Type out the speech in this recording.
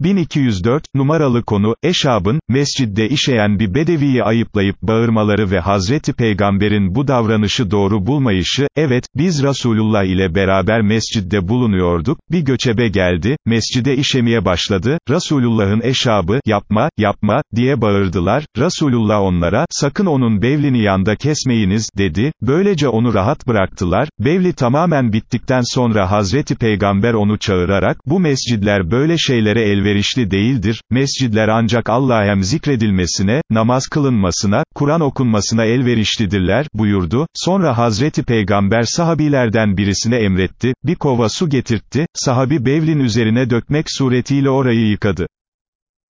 1204, numaralı konu, Eşab'ın, mescidde işeyen bir bedeviyi ayıplayıp bağırmaları ve Hazreti Peygamber'in bu davranışı doğru bulmayışı, evet, biz Resulullah ile beraber mescidde bulunuyorduk, bir göçebe geldi, mescide işemeye başladı, Resulullah'ın Eşab'ı, yapma, yapma, diye bağırdılar, Resulullah onlara, sakın onun bevlini yanda kesmeyiniz, dedi, böylece onu rahat bıraktılar, bevli tamamen bittikten sonra Hazreti Peygamber onu çağırarak, bu mescidler böyle şeylere elverişli değildir, mescidler ancak Allah'a zikredilmesine, namaz kılınmasına, Kur'an okunmasına elverişlidirler, buyurdu, sonra Hazreti Peygamber sahabilerden birisine emretti, bir kova su getirtti, sahabi bevlin üzerine dökmek suretiyle orayı yıkadı.